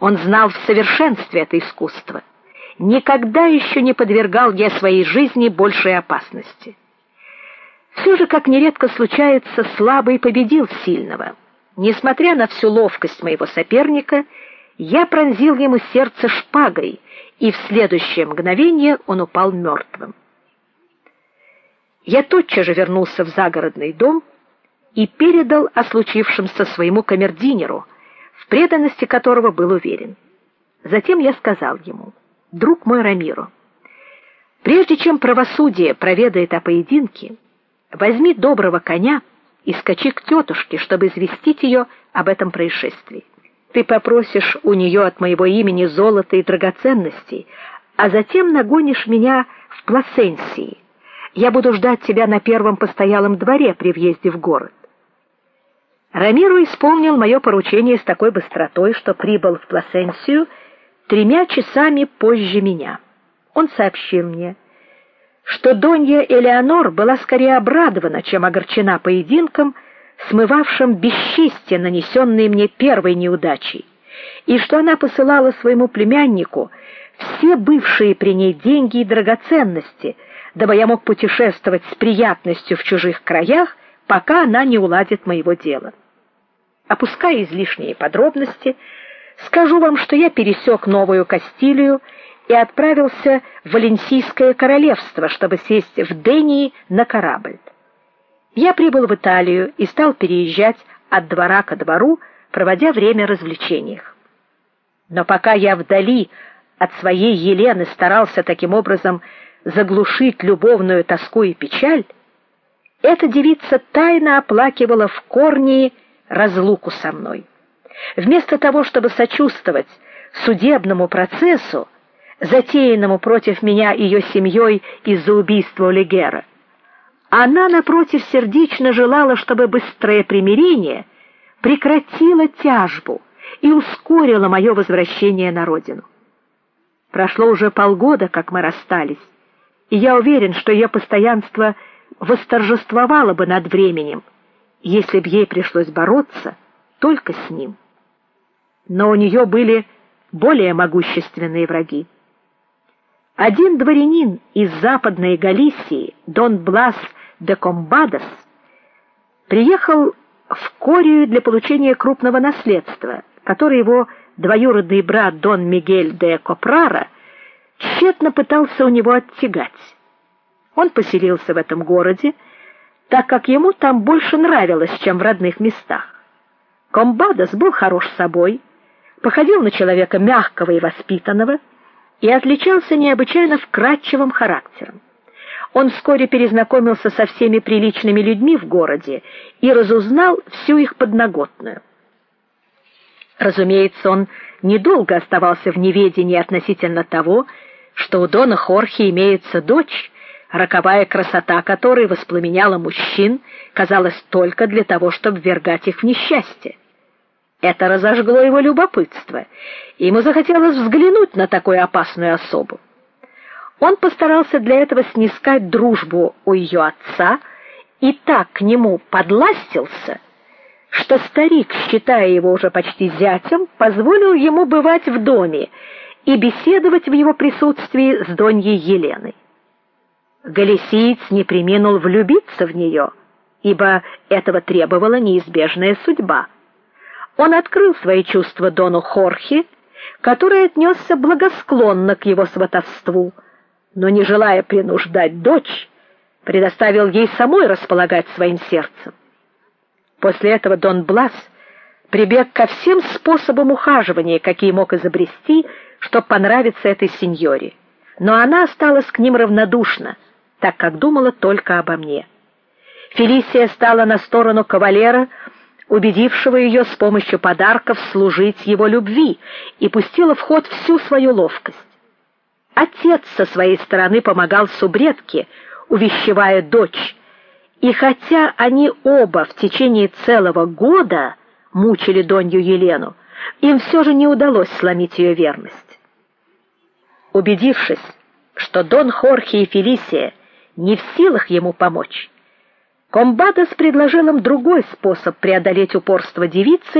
Он знал в совершенстве это искусство. Никогда еще не подвергал я своей жизни большей опасности. Все же, как нередко случается, слабый победил сильного. Несмотря на всю ловкость моего соперника, я пронзил ему сердце шпагой, и в следующее мгновение он упал мертвым. Я тотчас же вернулся в загородный дом и передал о случившемся своему камердинеру, в преданности которого был уверен. Затем я сказал ему: "Друг мой Рамиро, прежде чем правосудие проведает о поединке, возьми доброго коня и скачи к тетушке, чтобы известить ее об этом происшествии. Ты попросишь у нее от моего имени золота и драгоценностей, а затем нагонишь меня в Пласенсии. Я буду ждать тебя на первом постоялом дворе при въезде в город. Рамиру исполнил мое поручение с такой быстротой, что прибыл в Пласенсию тремя часами позже меня. Он сообщил мне, что Донья Элеонор была скорее обрадована, чем огорчена поединком, смывавшим бесчестие, нанесенное мне первой неудачей, и что она посылала своему племяннику все бывшие при ней деньги и драгоценности, дабы я мог путешествовать с приятностью в чужих краях, пока она не уладит моего дела. Опуская излишние подробности, скажу вам, что я пересек Новую Кастилию и отправился в Валенсийское королевство, чтобы сесть в Дении на корабль. Я прибыл в Италию и стал переезжать от двора к двору, проводя время в развлечениях. Но пока я вдали от своей Елены старался таким образом заглушить любовную тоску и печаль, эта девица тайно оплакивала в корне разлуку со мной. Вместо того, чтобы сочувствовать судебному процессу, затеянному против меня ее семьей из-за убийства Легера, она напротив сердечно желала, чтобы быстрое примирение прекратило тяжбу и ускорило мое возвращение на родину. Прошло уже полгода, как мы расстались, и я уверен, что ее постоянство восторжествовало бы над временем, если б ей пришлось бороться только с ним. Но у нее были более могущественные враги. Один дворянин из Западной Галисии, Дон Блас де Комбадос, приехал в Корию для получения крупного наследства, которое его двоюродный брат Дон Мигель де Копрара тщетно пытался у него оттягать. Он поселился в этом городе, так как ему там больше нравилось, чем в родных местах. Комбадос был хорош собой, походил на человека мягкого и воспитанного и отличался необычайно вкрадчивым характером. Он вскоре перезнакомился со всеми приличными людьми в городе и разузнал всю их подноготную. Разумеется, он недолго оставался в неведении относительно того, что у Дона Хорхе имеется дочь, роковая красота которой воспламеняла мужчин, казалось только для того, чтобы ввергать их в несчастье. Это разожгло его любопытство, и ему захотелось взглянуть на такую опасную особу. Он постарался для этого снискать дружбу у ее отца и так к нему подластился, что старик, считая его уже почти зятем, позволил ему бывать в доме и беседовать в его присутствии с Доньей Еленой. Галисиец не преминул влюбиться в нее, ибо этого требовала неизбежная судьба. Он открыл свои чувства Дону Хорхе, который отнесся благосклонно к его сватовству, но не желая принуждать дочь, предоставил ей самой располагать своим сердцем. После этого Дон Блас прибег ко всем способам ухаживания, какие мог изобрести, чтобы понравиться этой сеньоре. Но она осталась к ним равнодушна, так как думала только обо мне. Фелисия стала на сторону кавалера, убедившего ее с помощью подарков служить его любви, и пустила в ход всю свою ловкость. Отец со своей стороны помогал субредке, увещевая дочь, и хотя они оба в течение целого года мучили Донью Елену, им все же не удалось сломить ее верность. Убедившись, что Дон Хорхе и Фелисия не в силах ему помочь, Комбадос предложил им другой способ преодолеть упорство девицы